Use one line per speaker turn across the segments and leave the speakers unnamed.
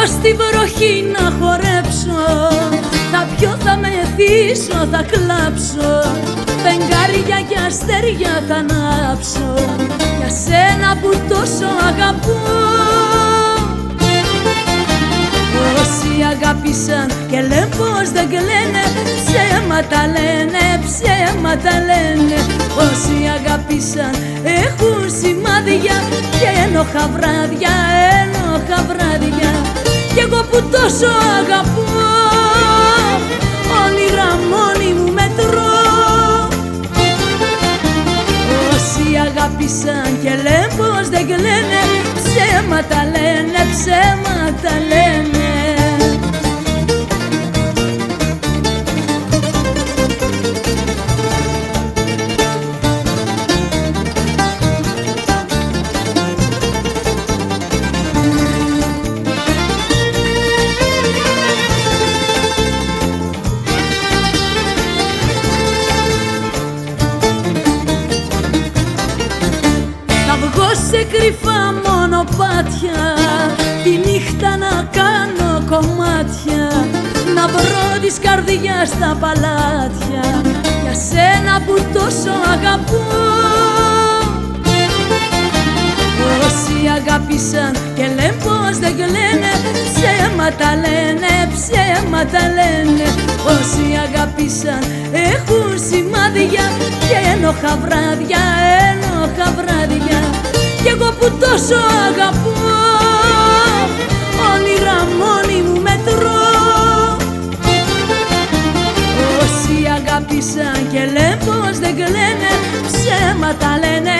Εγώ στη βροχή να χορέψω. Θα πιω, θα μεθύσω, θα κλάψω. Φεγγάρια και αστέρια θα ανάψω. Για σένα που τόσο αγαπώ. Όσοι αγάπησαν και λένε πως δεν κλαίνε Ψέματα λένε, ψέματα λένε. Όσοι αγάπησαν έχουν σημάδια Και ένοχα βράδια, ένοχα βράδια που τόσο αγαπώ. Όνειρα μόνη μου μετρώ. Όσοι αγάπησαν και λένε πως δεν κλαίνε Ψέματα λένε, ψέματα λένε σε κρυφά μονοπάτια Τη νύχτα να κάνω κομμάτια Να βρω της καρδιάς τα παλάτια. Για σένα που τόσο αγαπώ. Όσοι αγάπησαν και λένε πως δεν κλαίνε Ψέματα λένε, ψέματα λένε. Όσοι αγάπησαν έχουν σημάδια Και ένοχα βράδια, ένοχα βράδια. κι εγώ που τόσο αγαπώ. Όνειρα μόνη μου μετρώ. Όσοι αγάπησαν και λένε πως δεν κλαίνε ψέματα λένε,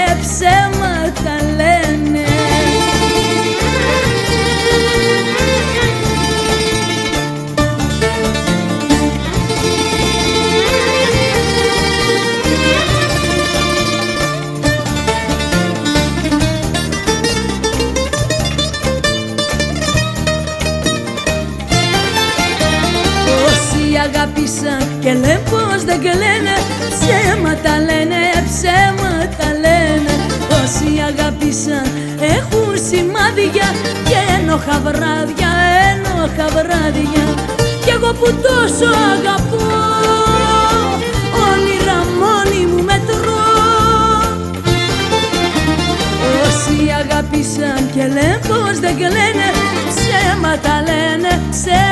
αγάπησαν και λένε πως δεν κλαίνε. Ψέματα λένε, ψέματα λένε. Όσοι αγάπησαν έχουν σημάδια Και ένοχα βράδια, ένοχα βράδια. Κι εγώ που τόσο αγαπώ Όνειρα μόνη μου μετρώ. Όσοι αγάπησαν και λένε πως δεν κλαίνε. Ψέματα λένε, ψέματα λένε